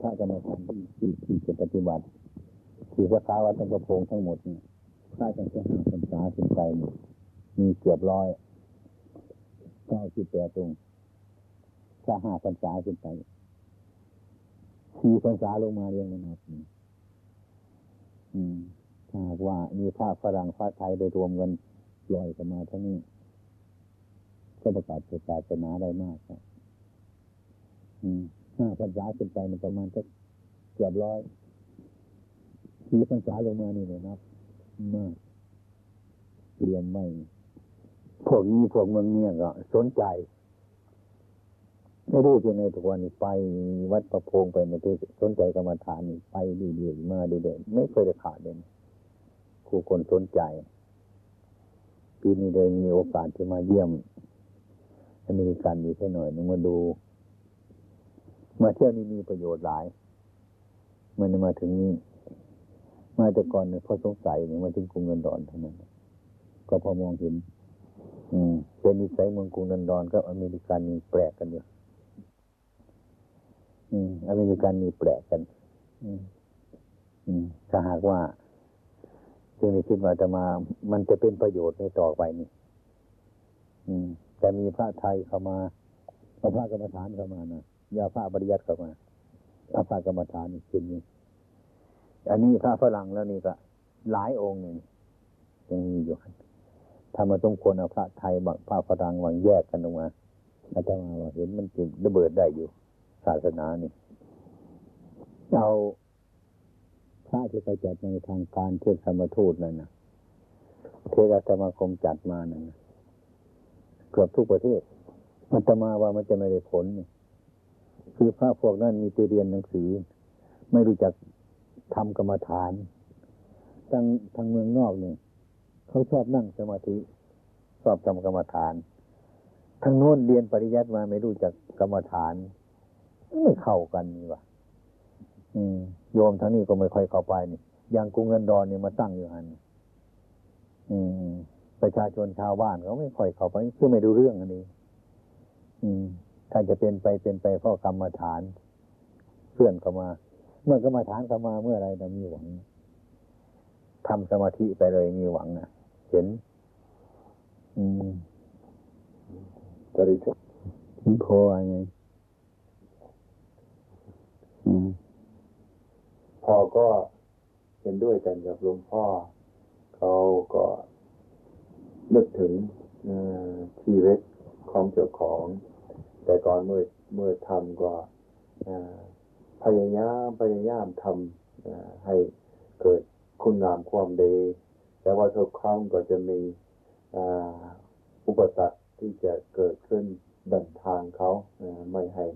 พระกรรมฐานที่ที่จะปฏิบัติที่สาขาวัดตั้งประพงทั้งหมดเนี่ยพระจังแค่หาพรรษาขึ้นไปมีเกือบร้อยเก้าสิบแปดตรงถ้าห้าพรรษาขึ้นไปสี่พรรษาลงมาเรียงนะครับอืมถ้าว่ามีพระฝรั่งพระไทยได้รวมกันลอยกันมาทั้งนี้ก็ประกาศศาสนาได้มากครับอืม ห้าพรรษาขึ้นไปมันประมาณสักเกือบร้อยสี่พรรษาลงมานี่เลยนับ มากเรียนไม่พวกนี้พวกเมืองเนี่ยก็สนใจไม่รู้ยังไงทุกวันนี้ไปวัดประพงไปในที่สนใจกรรมฐานนี่ไปเรื่อยๆมาเรื่อยๆไม่เคยได้ขาดเลยครูคนสนใจปีนี้ได้มีโอกาสที่มาเยี่ยมอเมริกันอยู่แค่หน่อยนึงมาดู มาเที่ยวนี้มีประโยชน์หลาย มันมาถึงนี้มาแต่ก่อนเนี่ยพอสงสัยเนี่ยมาถึงกรุงเงินดอนเท่านั้น ก็พอมองเห็น อืมเป็นนิสัยเมืองกรุงเงินดอนกับอเมริกันนี่แปลกกันอยู่อืม อเมริกันนี่แปลกกัน อืม อืมถ้าหากว่าจึงได้คิดว่าจะมา มันจะเป็นประโยชน์ในต่อไปนี่ อืม แต่มีพระไทยเข้ามาเอาพระกรรมฐานเข้ามานะ ยาพระปริยัติเข้ามาเอาพระกรรมฐานนี่ขึ้นนี่อันนี้พระฝรั่งแล้วนี่ก็หลายองค์นี่ยังมีอยู่ถ้ามาต้องควรเอาพระไทยบางพระฝรั่งวางแยกกันออกมาอาจารย์ว่าเห็นมันจิระเบิดได้อยู่ ศาสนานี่เอาพระที่เขาจัดในทางการเทศธรรมทูตนั่นนะเทศธรรมคมจัดมานั่นนะเกือบทุกประเทศมันจะมาว่ามันจะไม่ได้ผลเนี่ย คือพระพวกนั้นมีไปเรียนหนังสือ ไม่รู้จักทำกรรมฐานทางทางเมืองนอกเนี่ยเขาชอบนั่งสมาธิชอบทำกรรมฐานทางโน้นเรียนปริยัติมาไม่รู้จักกรรมฐาน ไม่เข้ากันนี่วะโยมทั้งนี้ก็ไม่ค่อยเข้าไปนี่อย่างกรุงเงินดอนเนี่ยมาตั้งอยู่หันอืมประชาชนชาวบ้านเขาไม่ค่อยเข้าไปคือไม่ดูเรื่องอันนี้ อืม ถ้าจะเป็นไปเป็นไปเพราะกรรมฐานเพื่อนเข้ามา เมื่อกรรมฐานเข้ามาเมื่อไรเรามีหวังทำสมาธิไปเลยมีหวังนะเห็น อืม Very good. ถึงโคไงอืมพอก็เห็นด้วยกันกับหลวงพ่อ เขาก็นึกถึงเอ่อชีวิตของเจ้าของ แต่ก่อนเมื่อเมื่อทำก็พยายามพยายามทำให้เกิดคุณงามความดี แต่ว่าทุกครั้งก็จะมีอุปสรรคที่จะเกิดขึ้นดันทางเขาไม่ให้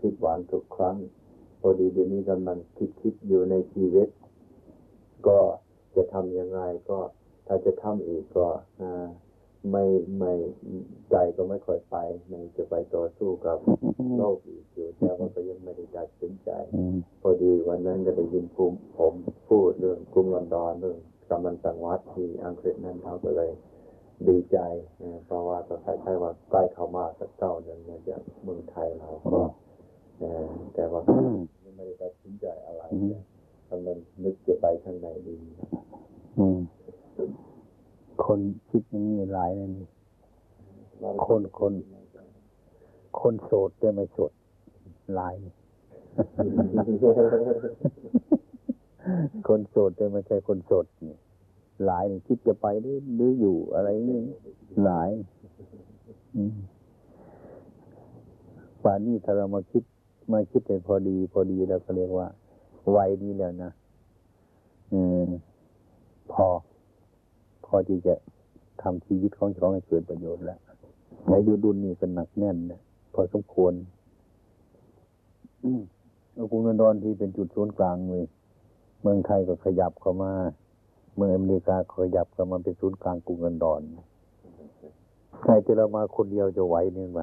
ผิดหวังทุกครั้งพอดีเดี๋ยวนี้กำลังคิดคิดอยู่ในชีวิต ก็จะทำยังไงก็ถ้าจะทำอีกก็ ไม่ไม่ใจก็ไม่ค่อยไปไม่จะไปต่อสู้กับโลกอีกอยู่แต่ว่าก็ยังไม่ได้ตัดสินใจอืมพอดีวันนั้นก็ได้ยินภูมิผมพูดเรื่องกรุงลอนดอนเรื่องกำมันสังวัดที่อังกฤษนั้นเขาก็เลยดีใจเอ่อเพราะว่าก็คล้ายๆว่าใกล้เข้ามาสักเก้าเดือนเนี่ยจากเมืองไทยเราก็เอ่อแต่ว่ายังไม่ได้ตัดสินใจอะไรอืมกำลังนึกจะไปทางไหนดีอืมค นคิดอย่างนี้หลายเลยนี่คนคนคนโสดแต่ไม่โสดหลาย คนโสดแต่ไม่ใช่คนโสดนี่หลายนี่คิดจะไปหรือหรืออยู่อะไรนี่หลายป่านนี้ถ้าเรามาคิดมาคิดให้พอดี พอดีแล้วก็เรียกว่า วัยนี้แล้วนะอืมพอ อที่จะทำชีวิตของเขาให้เกิดประโยชน์แล้วอายุดุลนี่ก็หนักแน่นนะพอสมควรอืมเอกรุงลอนดอนที่เป็นจุดศูนย์กลางเลยเมืองไทยก็ขยับเข้ามา เมืองอเมริกาขยับเข้ามาเป็นศูนย์กลางกรุงลอนดอนใครจะเรามาคนเดียวจะไหวเนี่ยไหม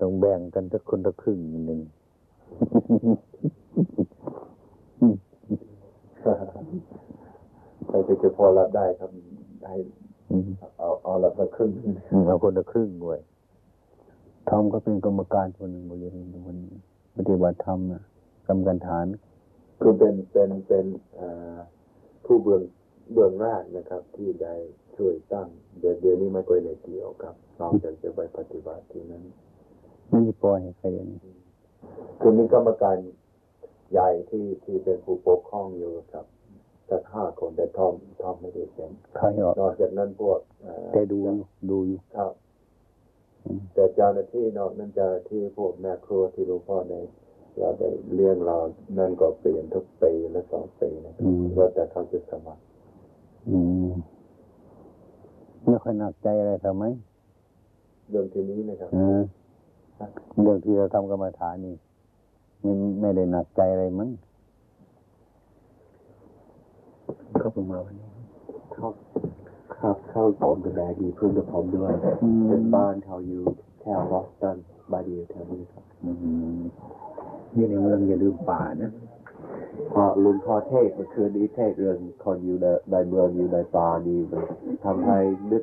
ต้องแบ่งกันสักคนละครึ่งหนึ่งใครจะพอรับได้ครับ ได้อืมเอาเอาละสักครึ่งเอาคนละครึ่งด้วยทอมก็เป็นกรรมการคนหนึ่งบริเวณมันปฏิบัติธรรมนะกรรมการฐาน คือเป็นเป็นเป็นเอ่อผู้เบื้องเบื้องแรกนะครับ ที่ได้ช่วยตั้งเดี๋ยวเดี๋ยวนี้ไม่ค่อยได้เกี่ยวครับเราจะจะไปปฏิบัติที่นั้นไม่ได้ปล่อยให้ใครเรียนคือมีกรรมการใหญ่ที่ที่เป็นผู้ปกครองอยู่ครับ สักห้าคนแต่ทอมทอมไม่ได้เป็นใครออกนอกจากนั้นพวกเอ่อแต่ดูอยู่ดูอยู่ครับอืมแต่เจ้าหน้าที่นอกนั้นเจ้าหน้าที่พวกแม่ครัวที่หลวงพ่อในเราได้เลี้ยงเรานั่นก็เปลี่ยนทุกปีและสองปีนะครับว่าแต่เขาจะสมัครอืมไม่ค่อยหนักใจอะไรทำไมเรื่องที่นี้นะครับเออเรื่องที่เราทำกรรมฐานนี่มันไม่ได้หนักใจอะไรมั้ง ก็เพิ่งมาวันนี้ครับครับเข้าผมดูแลดีเพื่อนกับผมด้วยอืมเป็นบ้านเขาอยู่แถวบอสตันบาดีแถวนี้ครับอืมอยู่ในเมืองอย่าลืมป่านะพอลุงพอเทศเมื่อคืนนี้เทศเรื่องคนอยู่ในในเมืองอยู่ในป่านี่มันทำให้นึก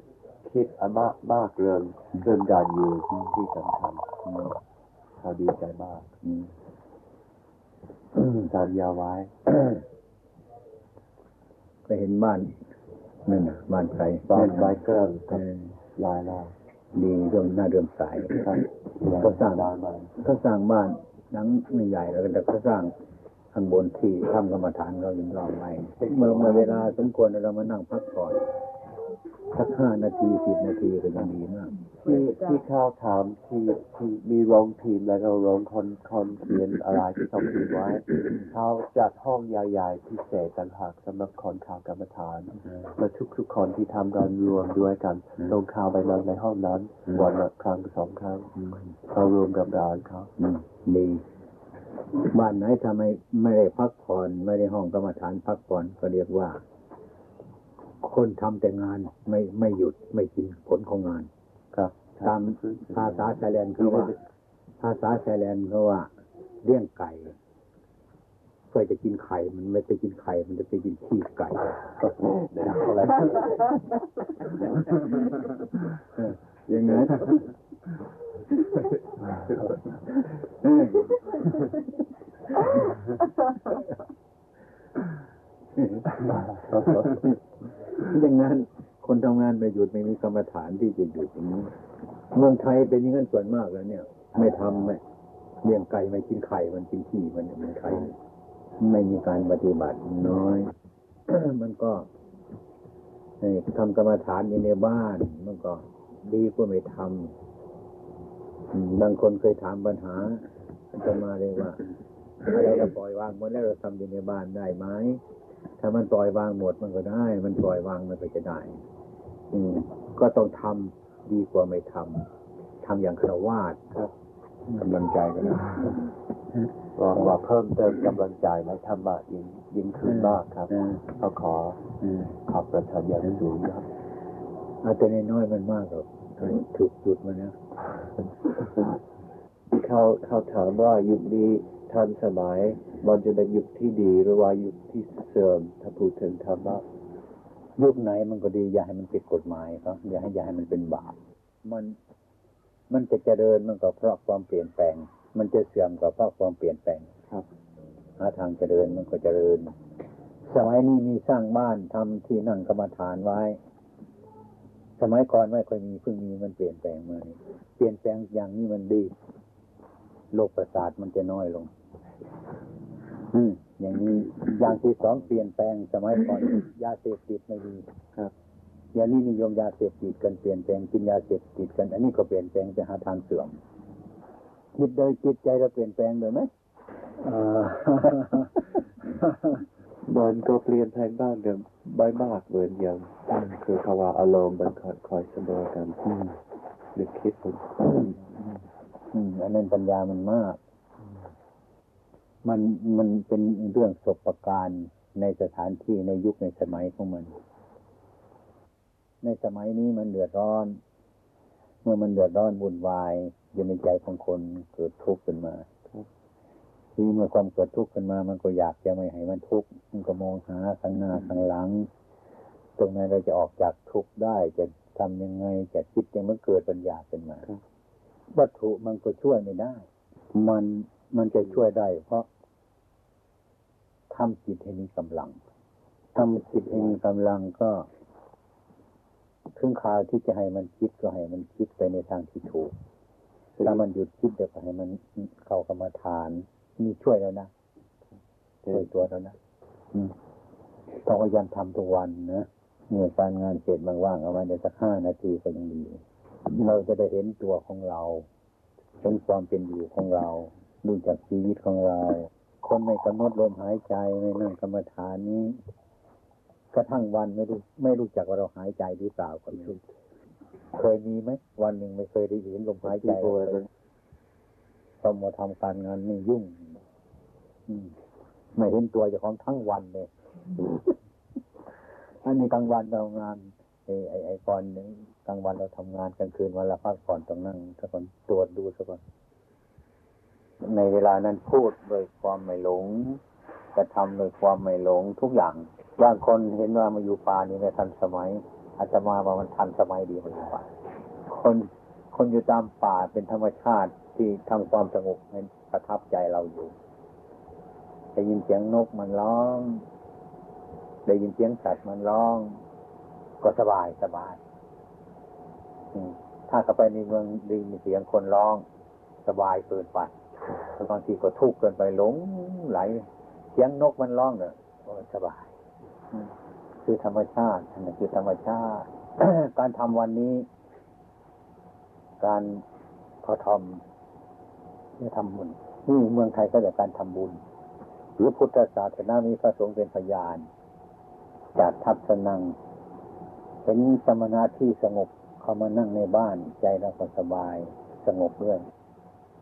คิดอะมากมากเรื่องเรื่องการอยู่ที่สำคัญอืมเขาดีใจมากอืมสัญญาไว้ก็ เห็นบ้านนั่นน่ะบ้านใครบ้านนั่นไม้น่ะเกิลเอกับอลายล่าดีเรื่องหน้าเรื่องสายครับก็สร้างบ้านมาเขาสร้างบ้านหลังไม่ใหญ่แล้วแต่เขาสร้างข้างบนที่ทำกรรมฐานเรายังรอไว้เมื่อเมื่อเวลาสมควรเรามานั่งพักผ่อน สักห้านาทีสิบนาทีก็ยังดีมากที่ที่เข้าถามที่ที่มีโรงพิมพ์แล้วก็โรงคนคนเขียนอะไรที่เขาพิมพ์ไว้เขาจัดห้องใหญ่ๆพิเศษต่างหากสำหรับคนข่าวกรรมฐานและทุกๆคนที่ทำการรวมด้วยกันอืมลงข่าวไปนั่งในห้องนั้นอืมวันละครั้งสองครั้งเขารวมกับร้านเขาอืมดีบ้านไหนทำไมไม่ได้พักผ่อนไม่ได้ห้องกรรมฐานพักผ่อนก็เรียกว่า คนทำแต่งานไม่ไม่หยุดไม่กินผลของงาน ครับ ตามภาษาไทยแลนด์เขาว่า ภาษาไทยแลนด์เขาว่าเลี้ยงไก่เพื่อจะกินไข่ มันไม่ไปกินไข่ มันจะไปกินขี้ไก่อะไรเอออย่างนั้นเออ อย่างนั้น คนทำงานไม่หยุดไม่มีกรรมฐานที่จะหยุดอย่างนี้เมืองไทยเป็นอย่างนั้นส่วนมากแล้วเนี่ย ไม่ทำไม่เลี้ยงไก่ไม่กินไข่มันกินขี้มันเนี่ยมืองไทยไม่มีการปฏิบัติน้อย มันก็ทำกรรมฐานอยู่ในบ้าน มันก็ดีกว่าไม่ทำบางคนเคยถามปัญหาจะมาเลยว่าอะไรเราปล่อยวางหมดแล้วเราทำอยู่ในบ้านได้ไหม ถ้ามันปล่อยวางหมดมันก็ได้ มันปล่อยวางมันก็จะได้ อืมก็ต้องทำดีกว่าไม่ทำทำอย่างคารวาสครับกำลังใจก็ได้ก็ว่าเพิ่มเติมกำลังใจและธรรมะยิ่งยิ่งขึ้นมากครับเออเขาขอเออขอบประทานอย่างสูงครับเอาแต่น้อยๆมันมากหรอกถูกจุดมันนะที่เขาเขาถามว่ายุคนี้ ทันสมัย มันจะเป็นยุคที่ดีหรือว่ายุคที่เสื่อมถ้าพูดถึงธรรมะยุคไหนมันก็ดี อย่าให้มันผิดกฎหมายครับ อย่าให้อย่าให้มันเป็นบาปมันมันจะเจริญมันก็เพราะความเปลี่ยนแปลง มันจะเสื่อมก็เพราะความเปลี่ยนแปลงครับหาทางเจริญมันก็เจริญ สมัยนี้มีสร้างบ้านทำที่นั่งกรรมฐานไว้ สมัยก่อนไม่ค่อยมีเพิ่งมีมันเปลี่ยนแปลงมานี่เปลี่ยนแปลงอย่างนี้มันดีโลกประสาทมันจะน้อยลง อืมอย่างนี้อย่างที่สองเปลี่ยนแปลงสมัยก่อนยาเสพติดไม่มีครับอย่างนี้นิยมยาเสพติดกันเปลี่ยนแปลงกินยาเสพติดกัน อันนี้ก็เปลี่ยนแปลงไปหาทางเสื่อมจิตโดยจิตใจเราเปลี่ยนแปลงเลยไหมอ่ามันก็เปลี่ยนแปลงบ้างเดิมไม่มากเหมือนอย่างคือเขาว่าอารมณ์มันคอยคอยเสมอกันอืมนึกคิดมันอืมอันนั้นปัญญามันมาก มันมันเป็นเรื่องศพประการในสถานที่ในยุคในสมัยของมัน ในสมัยนี้มันเดือดร้อน เมื่อมันเดือดร้อนวุ่นวายอยู่ในใจของคนเกิดทุกข์ขึ้นมาทีเมื่อความเกิดทุกข์ขึ้นมา มันก็อยากจะไม่ให้มันทุกข์มันก็มองหาข้างหน้าข้างหลัง ตรงนั้นเราจะออกจากทุกข์ได้จะทำยังไงจะคิดยังมันเกิดปัญญาขึ้นมา วัตถุมันก็ช่วยไม่ได้ มัน มันจะช่วยได้ เพราะทำจิตให้มีกำลังทำจิตให้มีกำลังก็ถึงคราวที่จะให้มันคิดก็ให้มันคิดไปในทางที่ถูกถ้ามันหยุดคิดเดี๋ยวก็ให้มันเข้ากรรมฐานนี่ช่วยแล้วนะช่วยตัวแล้วนะต้องพยายามทำทุกวันนะเมื่อการงานเสร็จว่างๆเอาไว้เดี๋ยวสักห้านาทีก็ยังดี เราจะได้เห็นตัวของเราเห็นความเป็นอยู่ของเรา ดูจากชีวิตของเรา คนไม่กำหนดลมหายใจไม่นั่งกรรมฐานนี้กระทั่งวันไม่รู้ไม่รู้จักว่าเราหายใจหรือเปล่าก็ไม่รู้เคยมีไหมวันหนึ่งไม่เคยได้เห็นลมหายใจเลยต้องมาทำการงานนี่ยุ่งไม่เห็นตัวเจ้าของทั้งวันเลยอันนี้กลางวันเรางานไอ้ไอ้ไอ้ก่อนหนึ่งกลางวันเราทำงานกลางคืนวันละพักผ่อนต้องนั่งสักก่อนตรวจดูสักก่อน ในเวลานั้นพูดโดยความไม่หลงกระทำโดยความไม่หลงทุกอย่างบางคนเห็นว่ามาอยู่ป่านี่ไม่ทันสมัยอาจจะมาว่ามันทันสมัยดีมันอยู่ป่าคนคนอยู่ตามป่าเป็นธรรมชาติที่ทำความสงบให้ประทับใจเราอยู่ได้ยินเสียงนกมันร้อง ได้ยินเสียงสัตว์มันร้อง ก็สบายสบายถ้าเข้าไปในเมืองได้ยินเสียงคนร้อง สบายเกินไป บางทีก็ทุกข์เกินไปหลงไหลเสียงนกมันร้องเนอะโอ้ยสบาย คือธรรมชาตินั่นคือธรรมชาติ การทำวันนี้ การพอทอมจะทำบุญนี่เมืองไทยก็จะกการทำบุญ หรือพุทธศาสนามีพระสงฆ์เป็นพยาน จากทัศนังเห็นสมณะที่สงบเขามานั่งในบ้านใจเราก็สบายสงบด้วย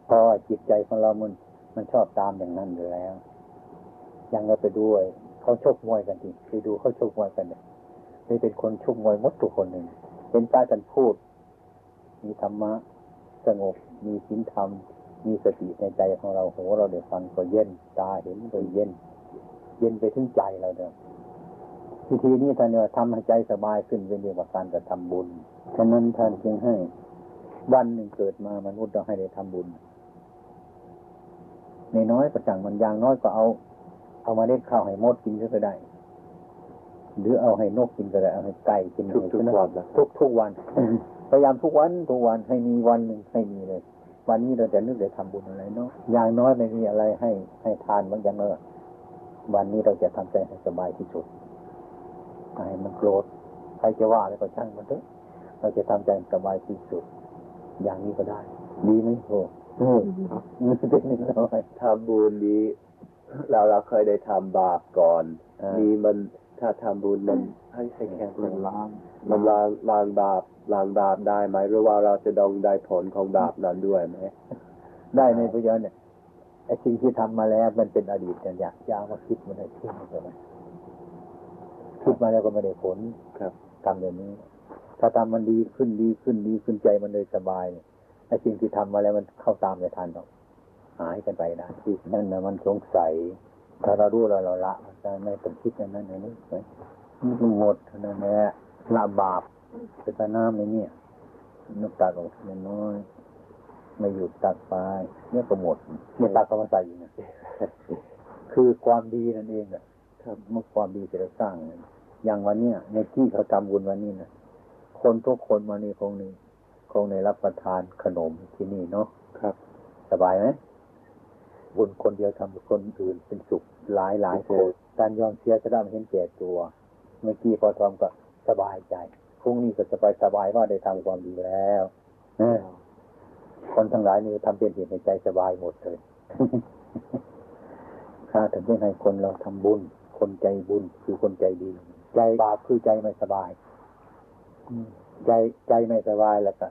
พราะจิตใจของเรามันมันชอบตามอย่างนั้นอยู่แล้วยังเราไปด้วยเขาชกมวยกันจริงไปดูเขาชกมวยกันเนี่ยนี่เป็นคนชกมวยมดทุกคนหนึ่งเป็นป้ากันพูด มีธรรมะสงบ มีศีลธรรม มีสติในใจของเราโหเราได้ฟังก็เย็น ตาเห็นก็เย็น เย็นไปถึงใจเราเนี่ยพิธีนี้ท่านว่าทำให้ใจสบายขึ้นเป็นเรียกว่าการกระทำบุญ ฉะนั้นท่านจึงให้วันหนึ่งเกิดมามนุษย์เราให้ได้ทำบุญ ในน้อยประจังมันอย่างน้อยก็เอา เอามาเล็ดข้าวให้มดกินก็ได้ หรือเอาให้นกกินก็ได้เอาให้ไก่กินทุกทุกให้วันนะทุกทุกวันพยายามทุกวันทุกวันให้มีวันหนึ่งให้มีเลย วันนี้เราจะนึกจะทำบุญอะไรเนาะอย่างน้อยไม่มีอะไรให้ให้ทานบางอย่างเนอะวันนี้เราจะทำใจให้สบายที่สุดให้มันโกรธใครจะว่าอะไรก็ช่างมันเถอะเราจะทำใจสบายที่สุด อย่างนี้ก็ได้ ดีไหมโอ้ โหนี่เป็นนิดหน่อยทำบุญนี้ เราเราเคยได้ทำบาปก่อนอ่ามีมีมันถ้าทำบุญมันให้ให้แข็งแรเป็นงล้างมันล้างล้างบาปล้างบาปได้ไหมหรือว่าเราจะต้องได้ผลของบาปนั้นด้วยไหมได้ในประโยชน์เนี่ยไอ้สิ่งที่ทำมาแล้วมันเป็นอดีตกันอยากจะเอามาคิดมันได้ทิ้งไปไหมคิดมาแล้วก็ไม่ได้ผลครับทำอย่างนี้ ถ้าทำมันดีขึ้นดีขึ้นดีขึ้นใจมันเลยสบายเนี่ย ไอ้สิ่งที่ทำมาแล้วมันเข้าตามไม่ทันหรอกหายกันไปได้ที่นั่นนะมันสงสัยถ้าเรารู้แล้วเราละจะไม่ต้องคิดอย่างนั้นอย่างนี้ไปมันหมดนั้นแหละละบาปเป็นตาน้ำในเนี่ยนกตาออกน้อยไม่หยุดตักไปเนี่ยก็หมดเนี่ยตักก็มาใส่อยู่นี่ยคือความดีนั่นเองแหละครับเมื่อความดีที่เราสร้างอย่างวันเนี้ยในที่เขาทำบุญวันนี้นะคนทุกคนมานี่คงนี่ คงในรับประทานขนมที่นี่เนาะครับ สบายไหมบุญคนเดียวทำคนอื่นเป็นสุขหลายหลายคนการยอมเสียสละไม่เห็นแก่ตัว เมื่อกี้พอทำก็สบายใจพรุ่งนี้ก็สบายสบายว่าได้ทำความดีแล้วเออคนทั้งหลายนี่ทำเป็นเหตุในใจสบายหมดเลยถ้าถึงได้ให้คนเราทำบุญ คนใจบุญคือคนใจดี ใจบาปคือใจไม่สบายอืมใจใจไม่สบายแล้วก็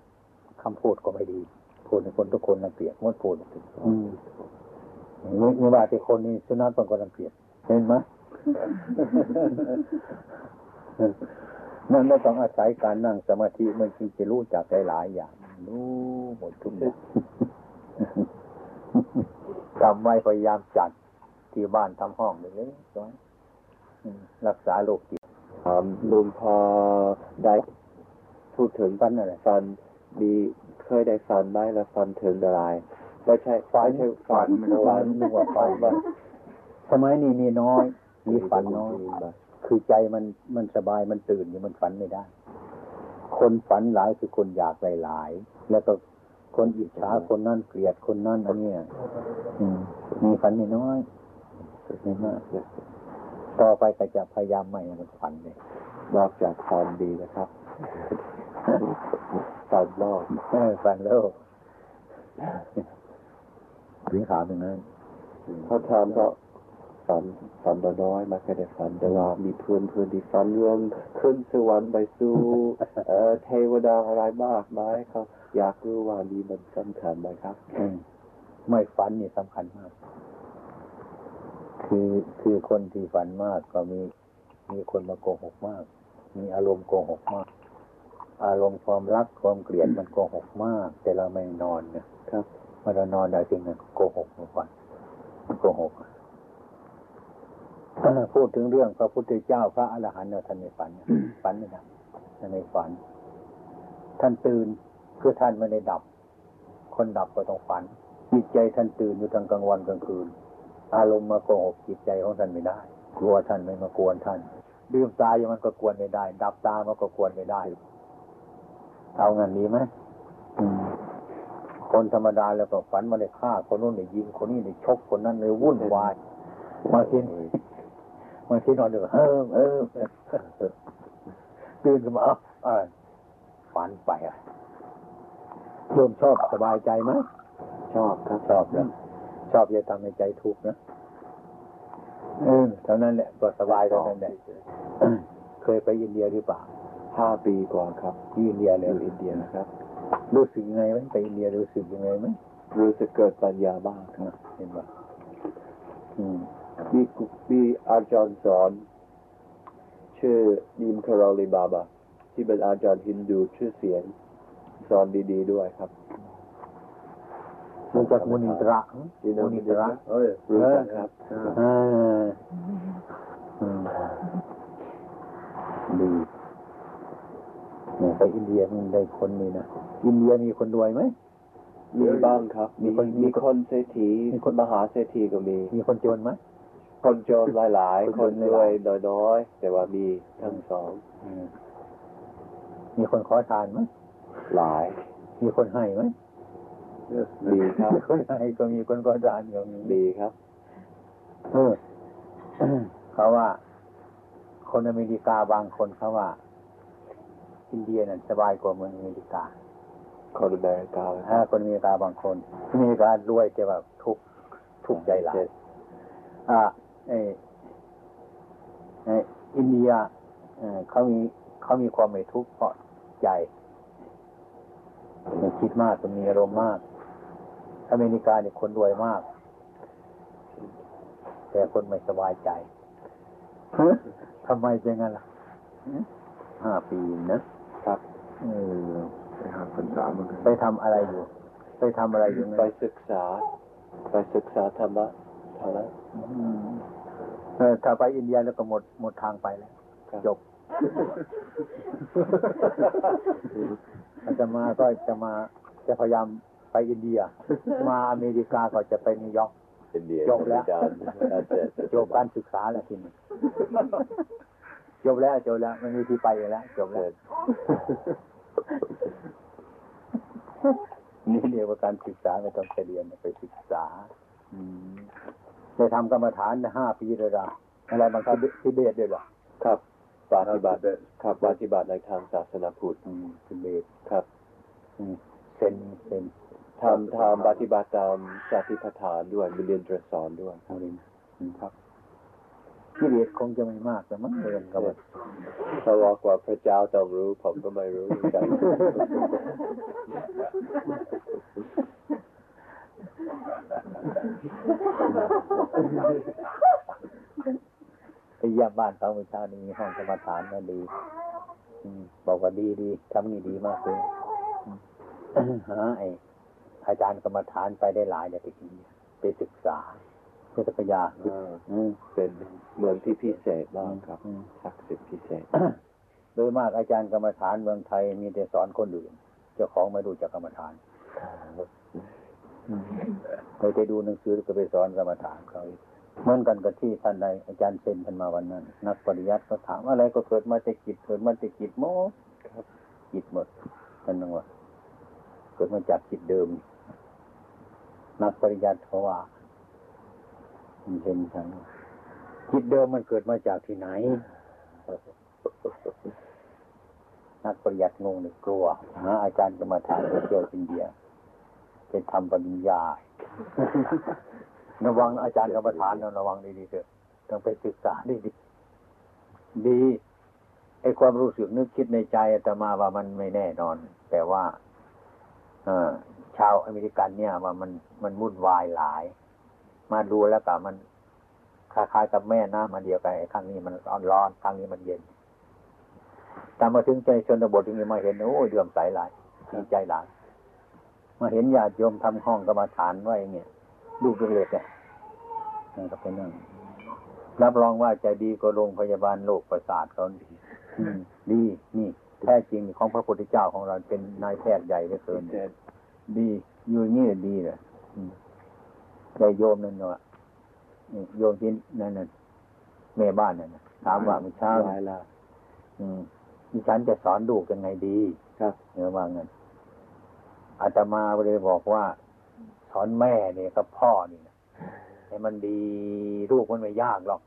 คำพูดก็ไม่ดีพูดให้คนทุกคนรังเกียจมดพูดอืมไม่ไม่ว่าแต่คนนี้สุนัขบางคนรังเกียจเห็นไหมนั่นไม่ต้องอาศัยการนั่งสมาธิมันจึงจะรู้จักได้หลายอย่างรู้หมดทุกอย่างทำไว้พยายามจัดที่บ้านทำห้องเลยเลยๆไว้อืมรักษาโรคจิตถามลุงพอได้พูดถึงฟันอะไรฟัน มีเคยได้ฟันไหมแล้วฟันถึงอะไรไม่ใช่ฟันไม่ใช่ฟันฟันนึกว่าฟันบ้างสมัยนี้มีน้อย มีฝันน้อยคือใจมันมันสบายมันตื่นอยู่มันฝันไม่ได้ คนฝันหลายคือคนอยากหลายๆแล้วก็คนอิจฉาคนนั่นเกลียดคนนั่นอันเนี้ยอืมมีฝันไม่น้อยไม่มากต่อไปก็จะพยายามไม่ให้มันฝันเลยนอกจากความดีนะครับ ตอนโลกเออฝันแล้วถึงขาวตรงนั้นเขาทำก็ฝันฝันน้อยๆไม่เคยได้ฝันแต่ว่ามีเพื่อนเพื่อนที่ฝันเรื่องขึ้นสวรรค์ไปสู่เอ่อเทวดาอะไรมากมายเขาอยากรู้ว่านี่มันสำคัญไหมครับอืมไม่ฝันนี่สำคัญมาก คือคือคนที่ฝันมากก็มีมีคนมาโกหกมาก มีอารมณ์โกหกมาก อารมณ์ความรักความเกลียดมันโกหกมาก แต่เราไม่นอนนะครับเมื่อเรานอนได้จริงนะโกหกมาก่อนโกหกอ่าพูดถึงเรื่องพระพุทธเจ้าพระอรหันต์เนี่ยท่านไม่ฝันนะฝันไม่ได้ท่านไม่ฝัน ท่านตื่นคือท่านไม่ได้ดับ คนดับก็ต้องฝัน จิตใจท่านตื่นอยู่ทั้งกลางวันกลางคืน อารมณ์มาโกหกจิตใจของท่านไม่ได้ กลัวท่านไม่มากวนท่าน ดื่มตาอยู่มันก็กวนไม่ได้ ดับตามันก็กวนไม่ได้ เอางั้นดีไหมอืมคนธรรมดาแล้วก็ฝันมาได้ฆ่า คนนู้นได้ยิงคนนี้ได้ชกคนนั้นเลยวุ่นวายมาทีมาทีนอนเดือเออเออตื่นขึ้นมาเอ้าเอ้ยฝันไปอะโยมชอบสบายใจไหมชอบครับชอบนะชอบอย่าทำให้ใจทุกข์นะเออเท่านั้นแหละก็สบายเท่านั้นแหละเคยไปอินเดียหรือเปล่า ห้าปีกว่าครับที่อินเดียอเลยยู่อินเดียนะครับ รู้สึกยังไงไหมไปอินเดียรู้สึกยังไงไหมรู้สึกเกิดปัญญามากครับนะเห็นป่ะอืมมีกุมีอาจารย์สอนชื่อนิมคาราลีบาบาที่เป็นอาจารย์ฮินดูชื่อเสียงสอนดี ๆ ด้วยครับรู้จักมุนิตระไหมที่นั่นมุนิตระเอ้ยรู้จักครับ อ่าอืมดีเนี่ย ไปอินเดียมันได้คนนี่นะอินเดียมีคนรวยไหมมีบ้างครับ มีมีคนมีมีคนเศรษฐีมีคนมหาเศรษฐีก็มี มีคนจนไหมคนจนหลายคๆคนนจนรหวลายยน้อยๆแต่ว่ามีทั้งสองอืมมีคนขอทานไหมหลาย มีคนให้ไหมดีครับมีคนให้ก็มีคนขอทานก็มีดีครับ เออเขาว่า คนอเมริกาบางคนเขาว่า อินเดียนั่นสบายกว่าเมืองอเมริกาคนอเมริกาเลยถ้าคนอเมริกาบางคนอเมริการวยแต่ว่าทุกข์ทุกข์ใจหลายอ่าไอไออินเดียเอ่อเขามีเขามีความไม่ทุกข์เพราะใจไม่คิดมากก็มีอารมณ์มาก อเมริกาเนี่ยคนรวยมาก แต่คนไม่สบายใจฮะทำไมเป็นงั้นล่ะฮะห้าปีนะครับเออ ไปหาพรรษาเหมือนกันไปทำอะไรอยู่ ไปทำอะไรอยู่ไปไงศึกษา ไปศึกษาธรรมะเท่านั้นอืมเออถ้าไปอินเดียแล้วก็หมดหมดทางไปแล้วครับจบอาจะมาก็จะมาจะพยายามไปอินเดีย มาอเมริกาก็จะไปนิวยอร์กอินเดียจบแล้วอาจารย์อาจารย์จบการศึกษาแล้วทีนี้จบแล้วจบแล้วไม่มีที่ไปแล้วจบแล้ว นี่เรียกว่าการศึกษาไม่ต้องไปเรียนไปศึกษา อืมได้ทำกรรมฐานห้าปีเลยละอะไรบางครั้งทิเบตด้วยเหรอครับปฏิบัติครับปฏิบัติในทางศาสนาพุทธอืมทิเบตครับอืมเซนเซนทำทำปฏิบัติตามสติปัฏฐานด้วยมีเรียนตรสอนด้วยเอาดิอืมครับ กิเลสคงจะไม่มากแต่มั้งเรียนกรรมฐานเขาบอกว่าพระเจ้าต้องรู้ ผมก็ไม่รู้เหมือนกันไปเยี่ยมบ้านเขาเมื่อเช้านี้มีห้องกรรมฐานนั่นดีอืมบอกว่าดีดีทำนี่ดีมากเลยอืมหาไออาจารย์กรรมฐานไปได้หลายเนี่ยไปกินไปศึกษา เพื่อปัญาอ่าเป็นเมืองที่พิเศษมากครับศักดิ์สิทธิ์พิเศษ โดยมากอาจารย์กรรมฐานเมืองไทยมีแต่สอนคนอื่น เจ้าของไม่รู้จักกรรมฐานเคยไปดูหนังสือก็ไปสอนกรรมฐานเขาอีกเหมือนกันกับที่ท่านใดอาจารย์เซนท่านมาวันนั้น นักปริยัติก็ถามอะไรก็เกิดมาจากจิตเกิดมาจากจิตหมดครับจิตหมดท่านนึกว่าเกิดมาจากจิตเดิม นักปริยัติเขาว่า มันเป็นทางจิตเดิมมันเกิดมาจากที่ไหน นักปริยัติงงเลยกลัวหาอาจารย์กรรมฐานไปเที่ยวอินเดียไปทำปริญญาระวังอาจารย์กรรมฐานระวังดีๆเถอะต้องไปศึกษาดีๆดีไอ้ความรู้สึกนึกคิดในใจอาตมาว่ามันไม่แน่นอน แต่ว่าอชาวอเมริกันเนี่ยว่ามันมันวุ่นวายหลาย มาดูแล้วก็มันคล้ายๆกับแม่น้ำมันเดียวกันไอ้ข้างนี้มันร้อนร้อนข้างนี้มันเย็นแต่มาถึงใจชนบทตรงนี้มาเห็นโอ้ยเดือมใสหลายดีใจหลายมาเห็นญาติโยมทำห้องกรรมฐานไว้อย่างเงี้ยลูกเล็กๆเนี่ยนั่นก็ไปนั่งรับรองว่าจะดีกว่าโรงพยาบาลโรคประสาทเขาอืมดีนี่แท้จริงของพระพุทธเจ้าของเราเป็นนายแพทย์ใหญ่เหลือเกินแต่ดีอยู่อย่างนี้ดีเลย อืมได้โยมนั่นเนาะนี่โยมที่นั่นน่ะแม่บ้านนั่นน่ะถามว่าเมื่อเช้าหลายละอืมดิฉันจะสอนลูกยังไงดี ครับเนื้อว่าเงินอาตมาเลยบอกว่า สอนแม่เนี่ยกับพ่อนี่นะให้มันดีลูกมันไม่ยากหรอก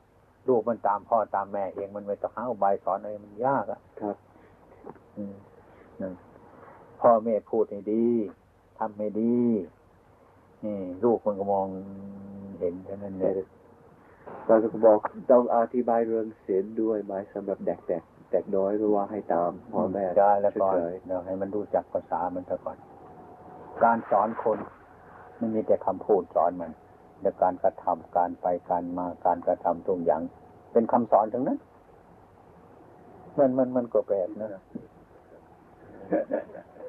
ลูกมันตามพ่อตามแม่เองมันไม่ต้องหาอุบายสอนอะไรมันยากอะครับอืมนั่นพ่อแม่พูดให้ดีทำให้ดี นี่ลูกมันก็มองเห็นแค่นั้นเลยเราจะบอกต้องอธิบายเรื่องเสียงด้วยไหมสำหรับเด็กเด็กเด็กน้อยหรือว่าให้ตามพ่อแม่ได้แล้วก่อนเฉยเดี๋ยวให้มันรู้จักภาษามันซะก่อน การสอนคนไม่มีแต่คำพูดสอนมันแต่การกระทำการไปการมาการกระทำทุกอย่าง เป็นคำสอนทั้งนั้น มันมันมันก็แปลกนะ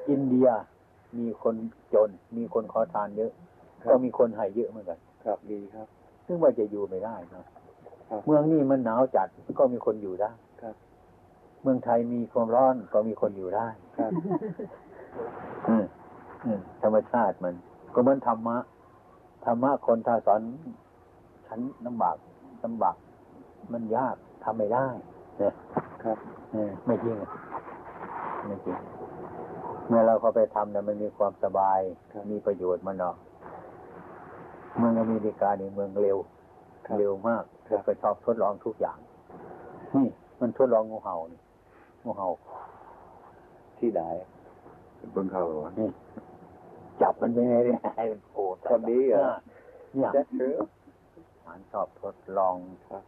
อินเดียมีคนจน มีคนขอทานเยอะ ก็มีคนให้เยอะเหมือนกันๆครับดีครับ ซึ่งว่าจะอยู่ไม่ได้เนอะครับเมืองนี้มันหนาวจัดก็มีคนอยู่ได้ครับ เมืองไทยมีความร้อนก็มีคนอยู่ได้ครับอืมอืมธรรมชาติมัน ก็เหมือนธรรมะธรรมะคนถ้าสอนฉันลำบากลำบากมันยากทำไม่ได้เนี่ยครับเออไม่จริงอะไม่จริงเมื่อเราเข้าไปทำเนี่ยมันมีความสบายครับมีประโยชน์มันเนาะ เมืองอเมริกาเนี่ยเมืองเร็วครับเร็วมากครับก็ชอบทดลองทุกอย่าง นี่มันทดลองงูเห่านี่งูเห่า ที่ไหนเบิ่งเขาวะนี่จับมันไปไงเนี่ยให้มันโผล่คนนี้เหรอเนี่ย That's true มันชอบทดลองครับ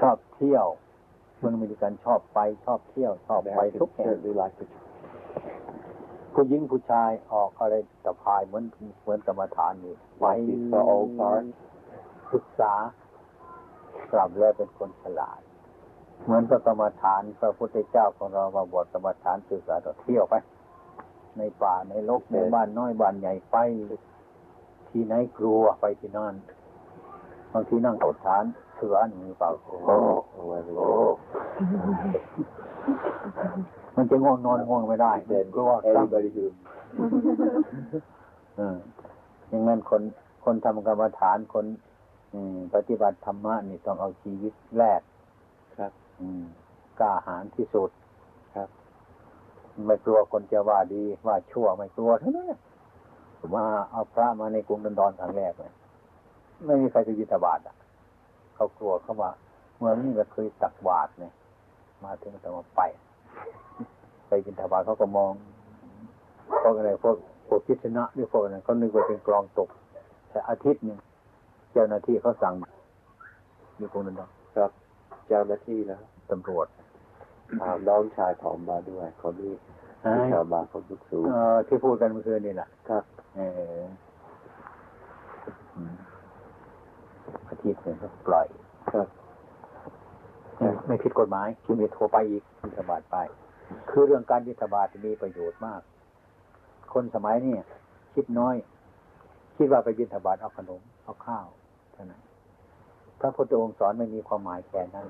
ชอบเที่ยวเมืองอเมริกันชอบไปชอบเที่ยวชอบไปทุกแห่ง certainly like to ผู้หญิงผู้ชายออกอะไรตะพายเหมือนเหมือนกรรมฐานนี่ไป Like it for all parts ศึกษากลับแล้วเป็นคนฉลาด เหมือนพระกรรมฐานพระพุทธเจ้าของเรามาบวชกรรมฐานศึกษาต่อเที่ยวไป ในป่าในโลกในบ้านน้อยบ้านใหญ่ไป ที่ไหนกลัวไปที่นั่นบางทีนั่งกดฐานเสือหนีเปล่าโอ้เอาไว้เลยโอ้ มันจะง่วงนอนง่วงไม่ได้ Then กลัวตั้ง anybody who เอออย่างนั้นคนคนทำกรรมฐานคนอืมปฏิบัติธรรมะนี่ต้องเอาชีวิตแรกครับอืมกล้าหาญที่สุดครับ ไม่กลัวคนจะว่าดีว่าชั่วไม่กลัวทั้งนั้นน่ะมาเอาพระมาในกรุงดอนดอนครั้งแรกเลยไม่มีใครไปบิณฑบาตอะ เขากลัวเขาว่า เมื่อนี้ก็เคยตักบาตรเนี่ย มาถึงแต่ว่าไป ไปบิณฑบาตเขาก็มองพวกอะไรพวกพวกพิษณะหรือพวกอะไรเขานึกว่าเป็นกลองตก แต่อาทิตย์หนึ่งเจ้าหน้าที่เขาสั่งอยู่กรุงดอนดอนครับ เจ้าหน้าที่แล้วตำรวจอ่าน้องชายผมมาด้วยคนนี้ที่ชาวบ้านคนลุกสูงเอ่อที่พูดกันเมื่อคืนนี่แหละครับ เอออืมอาทิตย์หนึ่งก็ปล่อยครับ ไม่ไม่ผิดกฎหมายคุณเอโทรไปอีกบิณฑบาตไป คือเรื่องการบิณฑบาตมีประโยชน์มาก คนสมัยนี้คิดน้อย คิดว่าไปบิณฑบาตเอาขนมเอาข้าวเท่านั้นพระพุทธองค์สอนไม่มีความหมายแค่นั้น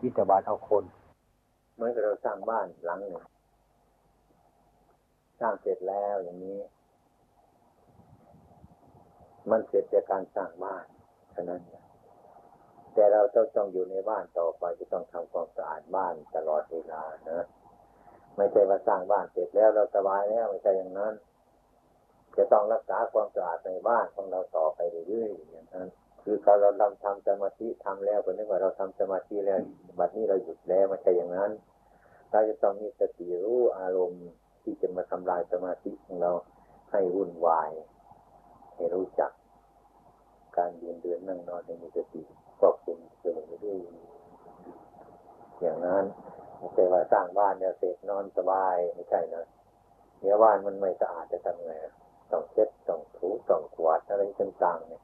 บิณฑบาตเอาคนเหมือนกับเราสร้างบ้านหลังหนึ่งสร้างเสร็จแล้วอย่างนี้ มันเสร็จจากการสร้างบ้านฉะนั้น แต่เราต้องต้องอยู่ในบ้านต่อไปจะต้องทำความสะอาดบ้านตลอดเวลานะไม่ใช่ว่าสร้างบ้านเสร็จแล้วเราสบายแล้วไม่ใช่อย่างนั้น จะต้องรักษาความสะอาดในบ้านของเราต่อไปเรื่อยๆอย่างนั้น คือเราเราทำทำสมาธิทำแล้วก็นึกว่าเราทำสมาธิแล้วบัดนี้เราหยุดแล้วไม่ใช่อย่างนั้นเราจะต้องมีสติรู้อารมณ์ที่จะมาทำลายสมาธิของเราให้วุ่นวาย ให้รู้จัก การเดินเดินนั่งนอนให้มีสติ ควบคุมเรื่อยอย่างนั้นไม่ใช่ว่าสร้างบ้านเนี่ยเสร็จนอนสบายไม่ใช่นะเดี๋ยบ้านมันไม่สะอาดจะทำไงต้องเช็ดต้องถูต้องกวาดอะไรต่างๆเนี่ย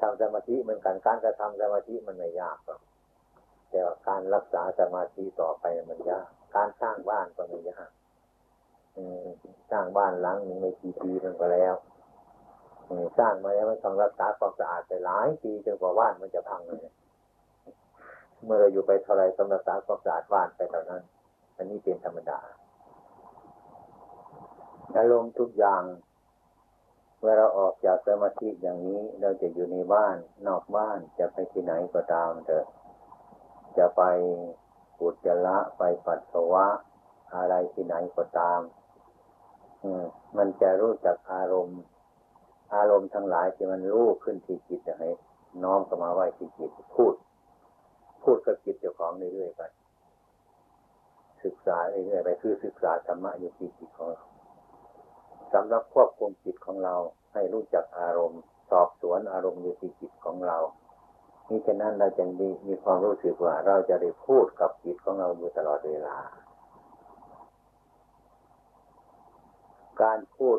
ทำสมาธิมือนกันการกระทำสมาธิมันไม่ยากหรอกแต่ว่าการรักษาสมาธิต่อไปมันยากการสร้างบ้านก็ไม่ยากสร้างบ้านหลังนึ่งไม่กี่ปีมันก็แล้ว สร้างมาแล้วมันต้องรักษาความสะอาดไปหลายปีจนกว่าบ้านมันจะพังเลยเมื่อเราอยู่ไปเท่าไรต้องรักษาความสะอาดบ้านไปเท่านั้น อันนี้เป็นธรรมดาอารมณ์ทุกอย่างเมื่อเราออกจากสมาธิอย่างนี้ เราจะอยู่ในบ้านนอกบ้านจะไปที่ไหนก็ตามเถอะจะไปปุจจาระไปปัสสาวะ อะไรที่ไหนก็ตาม อืมมันจะรู้จักอารมณ์ อารมณ์ทั้งหลายที่มันรู้ขึ้นที่จิตจะให้น้อมเข้ามาไว้ที่จิตพูด พูดกับจิตเจ้าของเรื่อยๆไป ศึกษาเรื่อยๆไปคือศึกษาธรรมะอยู่ที่จิตของเราสำหรับควบคุมจิตของเราให้รู้จักอารมณ์ สอบสวนอารมณ์อยู่ที่จิตของเรานี่ฉะนั้นเราจึงมีมีความรู้สึกว่า เราจะได้พูดกับจิตของเราอยู่ตลอดเวลา การพูด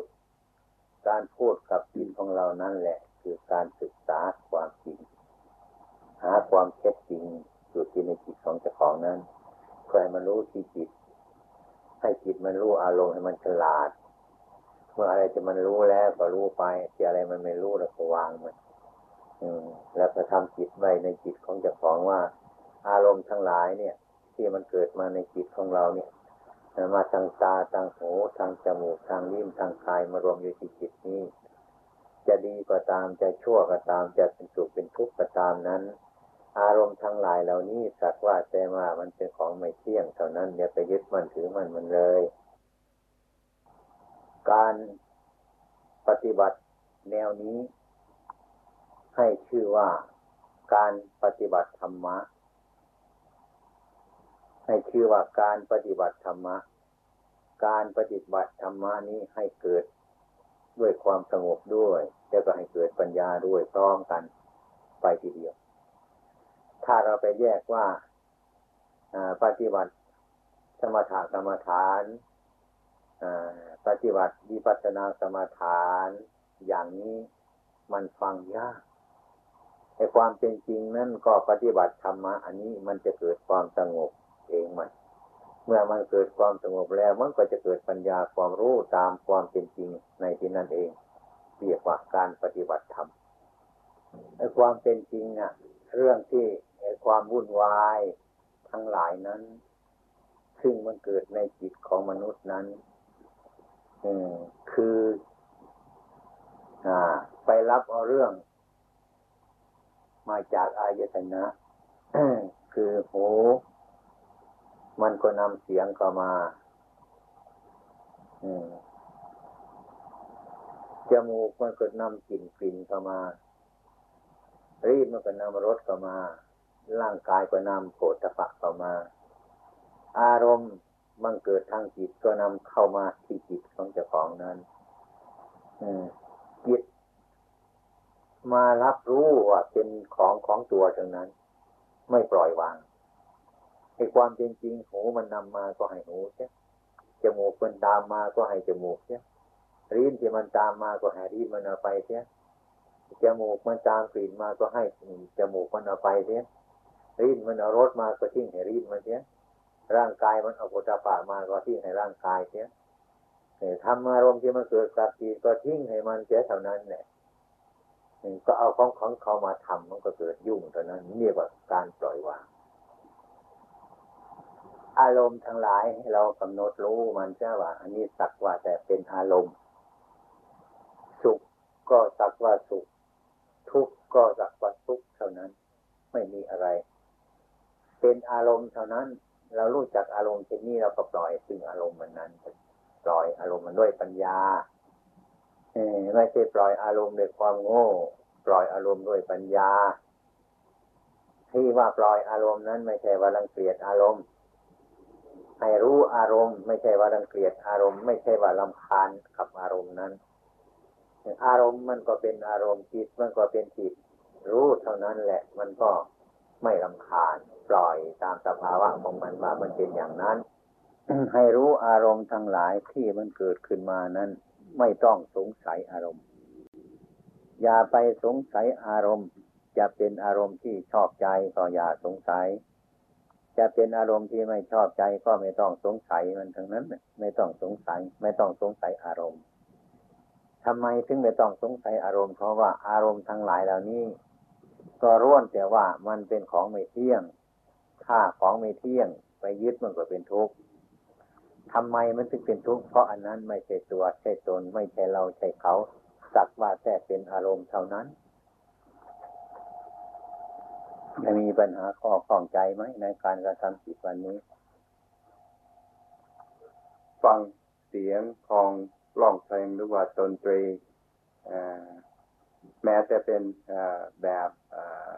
การพูดกับจิตของเรานั่นแหละ คือการศึกษาความจริง หาความเท็จจริงอยู่ที่ในจิตของเจ้าของนั้นเพื่อให้มันรู้ที่จิต ให้จิตมันรู้อารมณ์ให้มันฉลาด เมื่ออะไรจะมันรู้แล้วก็รู้ไปที่อะไรมันไม่รู้แล้วก็วางมัน อืม แล้วก็ทำจิตไว้ในจิตของเจ้าของว่า อารมณ์ทั้งหลายเนี่ย ที่มันเกิดมาในจิตของเราเนี่ย มาทางตาทางหูทางจมูกทางลิ้นทางกายมารวมอยู่ที่จิตนี้ จะดีก็ตามจะชั่วก็ตามจะเป็นสุขเป็นทุกข์ก็ตามนั้น อารมณ์ทั้งหลายเหล่านี้สักว่าแต่ว่ามันเป็นของไม่เที่ยงเท่านั้นอย่าไปยึดมันถือมันมันเลย การปฏิบัติแนวนี้ ให้ชื่อว่าการปฏิบัติธรรมะ ให้ชื่อว่าการปฏิบัติธรรมะ การปฏิบัติธรรมะนี้ให้เกิดด้วยความสงบด้วยแล้วก็ให้เกิดปัญญาด้วยพร้อมกันไปทีเดียว ถ้าเราไปแยกว่าปฏิบัติสมถกรรมฐานปฏิบัติวิปัสสนากรรมฐาน อย่างนี้มันฟังยากในความเป็นจริงนั่นก็ปฏิบัติธรรมะอันนี้มันจะเกิดความสงบ เองมัน เมื่อมันเกิดความสงบแล้วมันก็จะเกิดปัญญาความรู้ตามความเป็นจริงในที่นั่นเองเรียกว่าการปฏิบัติธรรมในความเป็นจริงอะ เรื่องที่ความวุ่นวายทั้งหลายนั้น ซึ่งมันเกิดในจิตของมนุษย์นั้นอืคืออ่าไปรับเอาเรื่อง มาจากอายตนะคือหู มันก็นำเสียงเข้ามาอืมจมูกมันก็นำกลิ่นกลิ่นเข้ามารีดมันก็นำรสเข้ามา ร่างกายก็นำโผฏฐะเข้ามา อารมณ์มันเกิดทางจิตก็นำเข้ามาที่จิตของเจ้าของนั้นจิตมารับรู้ว่าเป็นของของตัวตรงนั้น ไม่ปล่อยวาง ไอ้ความเป็นจริงหูมันนำมาก็ให้หูใช่จมูกมันตามมาก็ให้จมูกใช่รีนที่มันตามมาก็ให้รีนมันเอาไปเสียจมูกมันตามกลิ่นมาก็ให้จมูกมันเอาไปเสียรีนมันเอารสมาก็ทิ้งให้รีนมันเสียร่างกายมันเอาปุถะปามาก็ทิ้งให้ร่างกายเสียทำอารมณ์ที่มันเกิดกับจิตก็ทิ้งให้มันเสียเท่านั้นแหละก็เอาของของเขามาทำมันก็เกิดยุ่งเท่านั้นเรียกว่าการปล่อยวาง อารมณ์ทั้งหลายเรากำหนดรู้มันใช่ว่า อันนี้สักว่าแต่เป็นอารมณ์ สุขก็สักว่าสุข ทุกข์ก็สักว่าทุกข์เท่านั้น ไม่มีอะไร เป็นอารมณ์เท่านั้น เรารู้จักอารมณ์เช่นนี้เราก็ปล่อยซึ่งอารมณ์มันนั้นปล่อยอารมณ์มันด้วยปัญญาเออไม่ใช่ปล่อยอารมณ์ด้วยความโง่ ปล่อยอารมณ์ด้วยปัญญา ที่ว่าปล่อยอารมณ์นั้นไม่ใช่ว่ารังเกียจอารมณ์ ให้รู้อารมณ์ ไม่ใช่ว่ารังเกียจอารมณ์ไม่ใช่ว่าลำคาญกับอารมณ์นั้น อารมณ์มันก็เป็นอารมณ์จิตมันก็เป็นจิต รู้เท่านั้นแหละ มันก็ไม่ลำคาญปล่อยตามสภาวะของมันว่ามันเป็นอย่างนั้นให้รู้อารมณ์ทั้งหลายที่มันเกิดขึ้นมานั้น ไม่ต้องสงสัยอารมณ์ อย่าไปสงสัยอารมณ์ จะเป็นอารมณ์ที่ชอบใจก็อย่าสงสัย จะเป็นอารมณ์ที่ไม่ชอบใจก็ไม่ต้องสงสัยมันทั้งนั้นไม่ต้องสงสัย ไม่ต้องสงสัยอารมณ์ทำไมถึงไม่ต้องสงสัยอารมณ์เพราะว่าอารมณ์ทั้งหลายเหล่านี้ ก็ร่วนแต่ว่ามันเป็นของไม่เที่ยงถ้าของไม่เที่ยง ไปยึดมันก็เป็นทุกข์ทำไมมันถึงเป็นทุกข์เพราะอันนั้นไม่ใช่ตัวใช่ตนไม่ใช่เราใช่เขาสักว่าแต่เป็นอารมณ์เท่านั้น จะมีปัญหาข้อข้องใจไหมในการกระทำจิตวันนี้ ฟังเสียงของร้องเพลงหรือว่าดนตรีแม้แต่เป็นแบบเอ่อ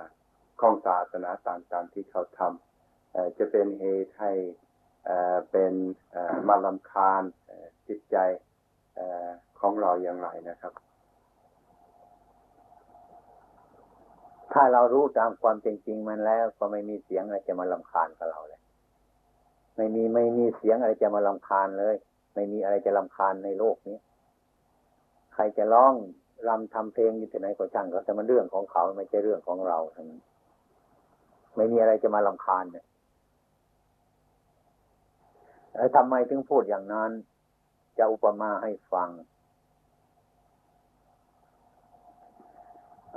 ของศาสนาต่างๆที่เขาทำจะเป็นเหตุให้เป็นมาลำคาญจิตใจของเราอย่างไรนะครับ ถ้าเรารู้ตามความเป็นจริงมันแล้ว ก็ไม่มีเสียงอะไรจะมาลำคาญกับเราเลย ไม่มีไม่มีเสียงอะไรจะมาลำคาญเลย ไม่มีอะไรจะลำคาญในโลกนี้ ใครจะร้องรำทำเพลงอยู่ที่ไหนก็ช่างเขาแต่มันเรื่องของเขาไม่ใช่เรื่องของเราทั้งนั้นไม่มีอะไรจะมาลำคาญเนี่ยแล้วทำไมถึงพูดอย่างนั้น จะอุปมาให้ฟัง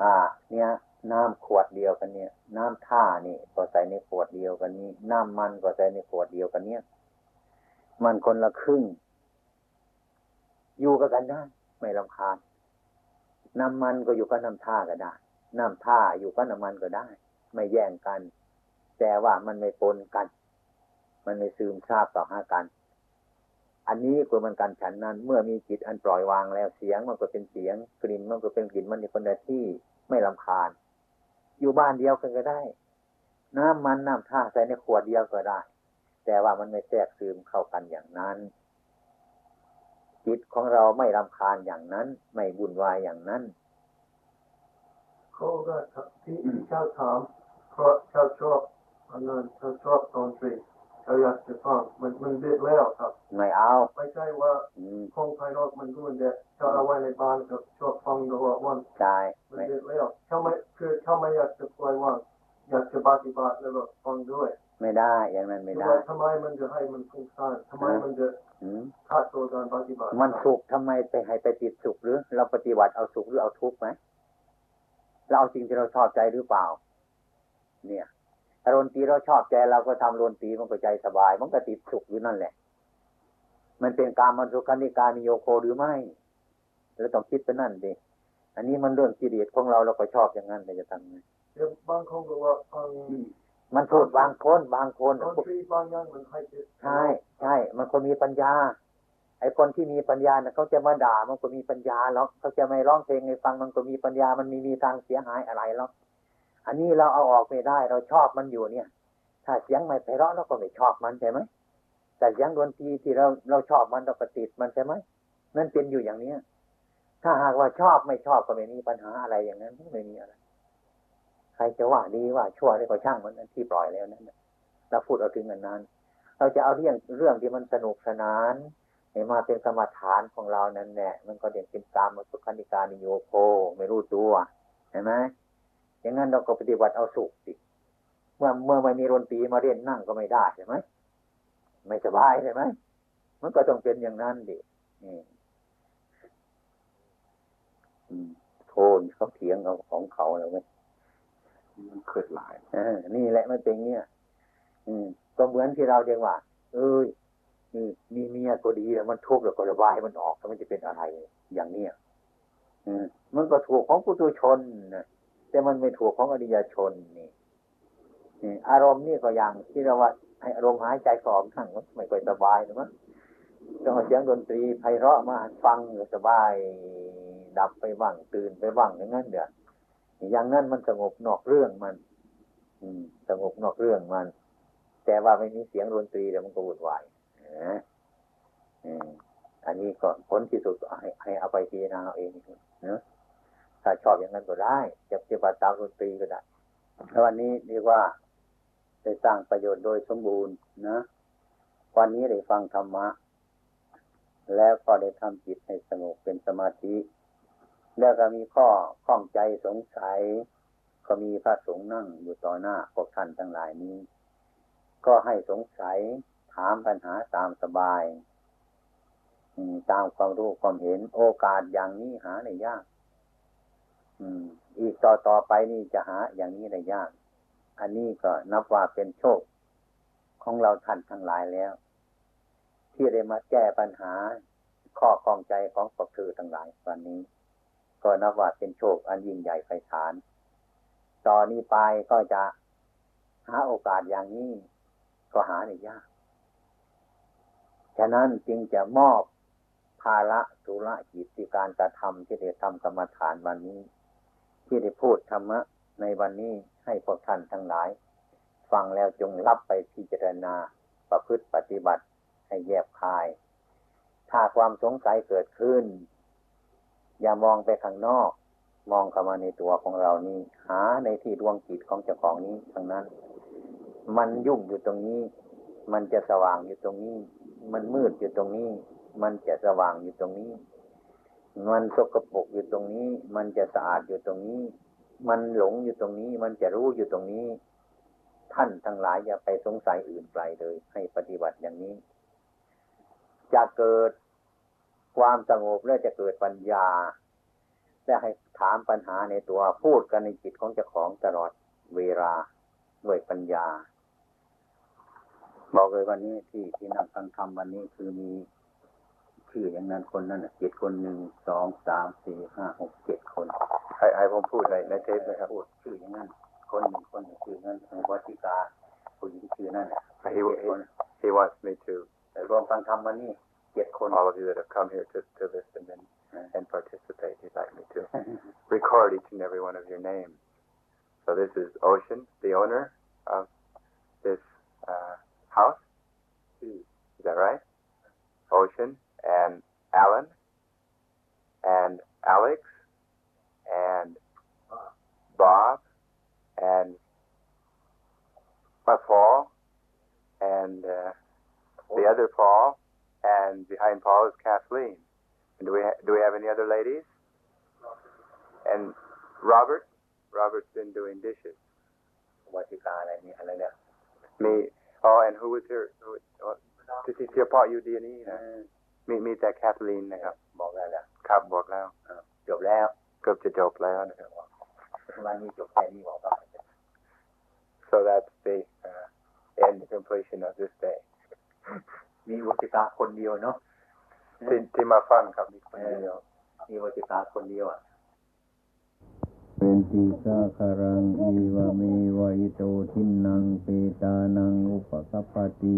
อ่า เนี่ย น้ำขวดเดียวกันเนี่ย น้ำท่านี่ก็ใส่ในขวดเดียวกันนี้ น้ำมันก็ใส่ในขวดเดียวกันเนี่ย มันคนละครึ่ง อยู่กับกันได้ไม่ลำคาญน้ำมันก็อยู่กับน้ำท่าก็ได้ น้ำท่าอยู่กับน้ำมันก็ได้ ไม่แย่งกัน แต่ว่ามันไม่ปนกัน มันไม่ซึมซาบต่อหากัน อันนี้ก็เหมันกันฉันนั้น เมื่อมีจิตอันปล่อยวางแล้วเสียงมันก็เป็นเสียง กลิ่นมันก็เป็นกลิ่นมันในคนละที่ไม่ลำคาญ อยู่บ้านเดียวกันก็ได้ น้ำมันน้ำท่าใส่ในขวดเดียวก็ได้ แต่ว่ามันไม่แทรกซึมเข้ากันอย่างนั้น จิตของเราไม่รำคาญอย่างนั้น ไม่วุ่นวายอย่างนั้นเขาก็ที่ที่เขาถามเพราะเขาชอบอันนั้นเขาชอบดนตรี เขาอยากจะฟังมันมันเด็ดแล้วครับ ไม่เอาไม่ใช่ว่าอืมคงภายนอกมันรุ่นเด็ดเขาเอาไว้ในบ้านก็ชอบฟังตลอดวันใช่มันไม่เด็ดแล้วเขาไม่คือเขาไม่อยากจะปล่อยวางอยากจะปฏิบัติแล้วก็ฟังด้วย ไม่ได้อย่างนั้นไม่คือได้ว่าทำไมมันจะให้มันฟุ้งซ่านทำไมมันจะอืมขาดตัวการปฏิบัติ มันสุขทำไมไปให้ไปติดสุขหรือ เราปฏิบัติเอาสุขหรือเอาทุกข์ไหมเราเอาสิ่งที่เราชอบใจหรือเปล่า เนี่ย ถ้าดนตรีเราชอบใจเราก็ทำดนตรีมันก็ใจสบาย มันก็ติดสุขอยู่นั่นแหละ มันเป็นการมันสุขันิการนิโยโคหรือไม่เราต้องคิดไปนั่นดิอันนี้มันเรื่องกิเลสของเราเราก็ชอบอย่างนั้นเราจะทำไงเดี๋ยวบางคนก็ว่าฟังมันพูดบางคนบางคนดนตรีบางอย่างมันให้จิตใช่ใช่มันคนมีปัญญา ไอ้คนที่มีปัญญาเนี่ยเขาจะมาด่ามันก็มีปัญญาหรอกเขาจะไม่ร้องเพลงให้ฟังมันก็มีปัญญามันมีมีทางเสียหายอะไรหรอก อันนี้เราเอาออกไม่ได้เราชอบมันอยู่เนี่ย ถ้าเสียงไม่ไพเราะเราก็ไม่ชอบมันใช่ไหมแต่เสียงดนตรีที่เราเราชอบมันเราก็ติดมันใช่ไหมนั่นเป็นอยู่อย่างเนี้ย ถ้าหากว่าชอบไม่ชอบก็ไม่มีปัญหาอะไรอย่างนั้นไม่มีอะไร ใครจะว่าดีว่าชั่วนี่ก็ช่างมันนั่นที่ปล่อยแล้วนั่นเราพูดเอาถึงอันนั้น เราจะเอาเรื่องเรื่องที่มันสนุกสนานให้มาเป็นสมถานของเรานั่นแหละมันก็เด่นเป็นตามมาสุขันิการนิโยโคไม่รู้ตัวเห็นไหม อย่างนั้นเราก็ปฏิบัติเอาสุขสิเมื่อเมื่อไม่มีดนตรีมาเล่นนั่งก็ไม่ได้ใช่ไหมไม่สบายใช่ไหมมันก็ต้องเป็นอย่างนั้นดินี่อืมโทนเขาเถียงเอาของเขาแล้วไหมมันเกิดหลายเออนี่แหละมันเป็นเงี้ยอืม ก็เหมือนที่เราเรียกว่า เอ้ยนี่มีเมียก็ดีแล้วมันทุกข์แล้วก็ระบายมันออกแล้วมันจะเป็นอะไรอย่างเนี้ยอืมมันก็ถูกของปุถุชนนะ แต่มันไม่ถูกของอริยชนนี่อารมณ์นี่ก็อย่างที่เราว่าให้อารมณ์หายใจสอบทั้งไม่ค่อยสบายนะมั้งต้องเอาเสียงดนตรีไพเราะมาฟังสบาย ดับไปบ้างตื่นไปบ้างอย่างนั้นเดี๋ยวอย่างนั้นมันสงบนอกเรื่องมัน อืมสงบนอกเรื่องมัน แต่ว่าไม่มีเสียงดนตรีเดี๋ยวมันก็วุ่นวายนะอันนี้ก็ผลที่สุดให้ให้เอาไปพิจารณาเอาเองเนะ ถ้าชอบอย่างนั้นก็ได้จะปฏิบัติตามดนตรีก็ได้แล้ววันนี้เรียกว่าได้สร้างประโยชน์โดยสมบูรณ์นะ วันนี้ได้ฟังธรรมะ แล้วก็ได้ทำจิตให้สงบเป็นสมาธิ แล้วก็มีข้อข้องใจสงสัย ก็มีพระสงฆ์นั่งอยู่ต่อหน้าพวกท่านทั้งหลายนี้ ก็ให้สงสัยถามปัญหาตามสบายตามความรู้ความเห็นโอกาสอย่างนี้หาได้ยาก อีกต่อต่อไปนี่จะหาอย่างนี้ได้ยาก อันนี้ก็นับว่าเป็นโชคของเราท่านทั้งหลายแล้ว ที่ได้มาแก้ปัญหาข้อข้องใจของพวกเธอทั้งหลายวันนี้ ก็นับว่าเป็นโชคอันยิ่งใหญ่ไพศาลต่อนนี้ไปก็จะหาโอกาสอย่างนี้ ก็หาได้ยาก ฉะนั้นจึงจะมอบภาระธุระกิจที่การกระทำที่ได้ทำกรรมฐานวันนี้ ที่ได้พูดธรรมะในวันนี้ให้พวกท่านทั้งหลาย ฟังแล้วจงรับไปพิจารณาประพฤติปฏิบัติให้แยบคาย ถ้าความสงสัยเกิดขึ้น อย่ามองไปข้างนอก มองเข้ามาในตัวของเรานี้ หาในที่ดวงจิตของเจ้าของนี้ทั้งนั้น มันยุ่งอยู่ตรงนี้ มันจะสว่างอยู่ตรงนี้ มันมืดอยู่ตรงนี้ มันจะสว่างอยู่ตรงนี้ มันสกปรกอยู่ตรงนี้ มันจะสะอาดอยู่ตรงนี้ มันหลงอยู่ตรงนี้ มันจะรู้อยู่ตรงนี้ ท่านทั้งหลายอย่าไปสงสัยอื่นไกลเลย ให้ปฏิบัติอย่างนี้ จะเกิดความสงบและจะเกิดปัญญา และให้ถามปัญหาในตัวพูดกันในจิตของเจ้าของตลอดเวลาด้วยปัญญา บอกเลยวันนี้ที่ที่นั่งฟังธรรมวันนี้คือมี ชื่ออย่างนั้นคนนั้นน่ะเจ็ดคนหนึ่งสองสามสี่ห้าหกเจ็ดคน ให้ให้ผมพูดในในเทปนะครับ พูดชื่ออย่างนั้น คนหนึ่งคนหนึ่งชื่อนั้นเป็นวัติกาผู้หญิงชื่อนั่นน่ะ He, เจ็ดคน he wants me to แต่รวมฟังธรรมวันนี้เจ็ดคน all of you that have come here to, to listen and, and participate. He'd like me to record each and every one of your names. So this is Ocean, the owner of this uh, house. Is that right? Ocean and Alan and Alex and Bob and uh, Paul and uh, the other Paul, and behind Paul is Kathleen. And do we ha- do we have any other ladies? And Robert, Robert's been doing dishes. วัติกาอะไรนี่อะไรเนี่ย Me, oh, and who was here? Who, oh, ที่ที่เฉพาะอยู่ดีนี่นะ มีมีแต่แคทลีนนะครับ บอกได้แล้วครับบอกแล้วจบแล้วเกือบจะจบแล้วนะครับวันนี้จบแค่นี้บอกได้ so that's the uh, end completion of this day มีวัติกาคนเดียวเนาะที่ที่มาฟังครับมีคนเดียวมีวัติกาคนเดียวอะเป็นติสาคารังอีวะเมวะอิโตทินังเปตานังอุปกัปปติ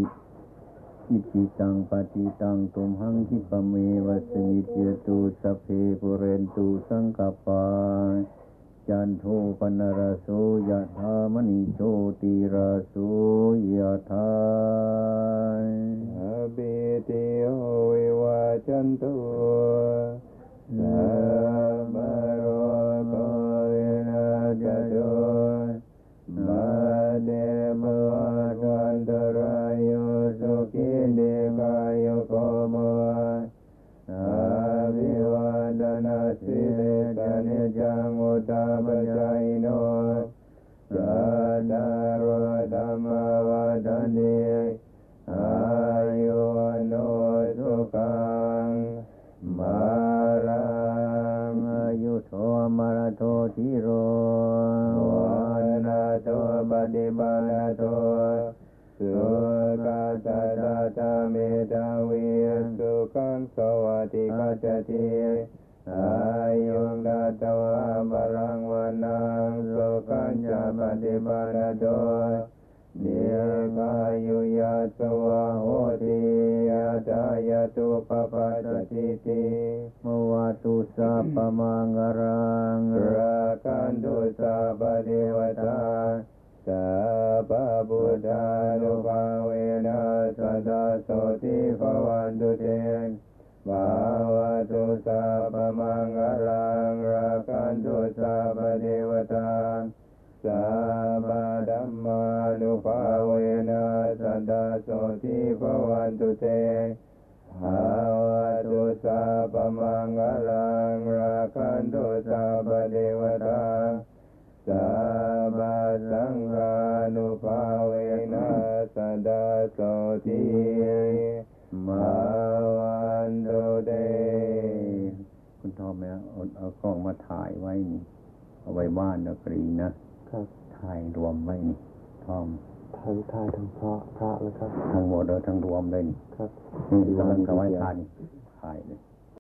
อิติตังปฏิตังตุมหังคิปะเมวะสมิจยตุสพเพปุเรนตุสังกปาจันโทปนรโสยะธามณิโชติราโสยะธาอเบติโหวิวาจันตุสัมมาโรโควินาศโต ตตาปจาโนสัตตารวธรรมวัฏนติอายุนโนสุขังมารังอายุโทมาราโทธิโรวันนาโทปฏิบันาโทสุขตาตาตาเมตาวิสุขังสวัสดิกัจจติ อายุงดัตวะบาลังวานังสุขัญจะปฏิปานโตเดียกายุยาสวะโหติยาตายาตุปปัสสติติมวะตุสัพพมังรังราคันตุสัพเทวตาสัพพะบุทธานุภาเวนะสัตตาโสติภวันตุเต ภาวะตุสัพพมังคลังราคันตุสัพพะเทวตาสัพพะธัมมานุภาเวนะสัตตาโสติภวันตุเตภาวะตุสัพพมังคลังราคันตุสัพพะเทวตาสัพพะสังฆานุภาเวนะสัตตาโสติ มาวันตุเตคุณทอมเนี่ยเอาเอากล้องมาถ่ายไว้นี่ เอาไว้บ้านนะกรีนะ ครับ ถ่ายรวมไว้นี่ทอมทั้งทายทั้งพระพระแล้วครับ ทั้งหมดเลยทั้งรวมเลยนี่ ครับนี่กำลังกำไว้ถ่ายนี่ถ่ายเลย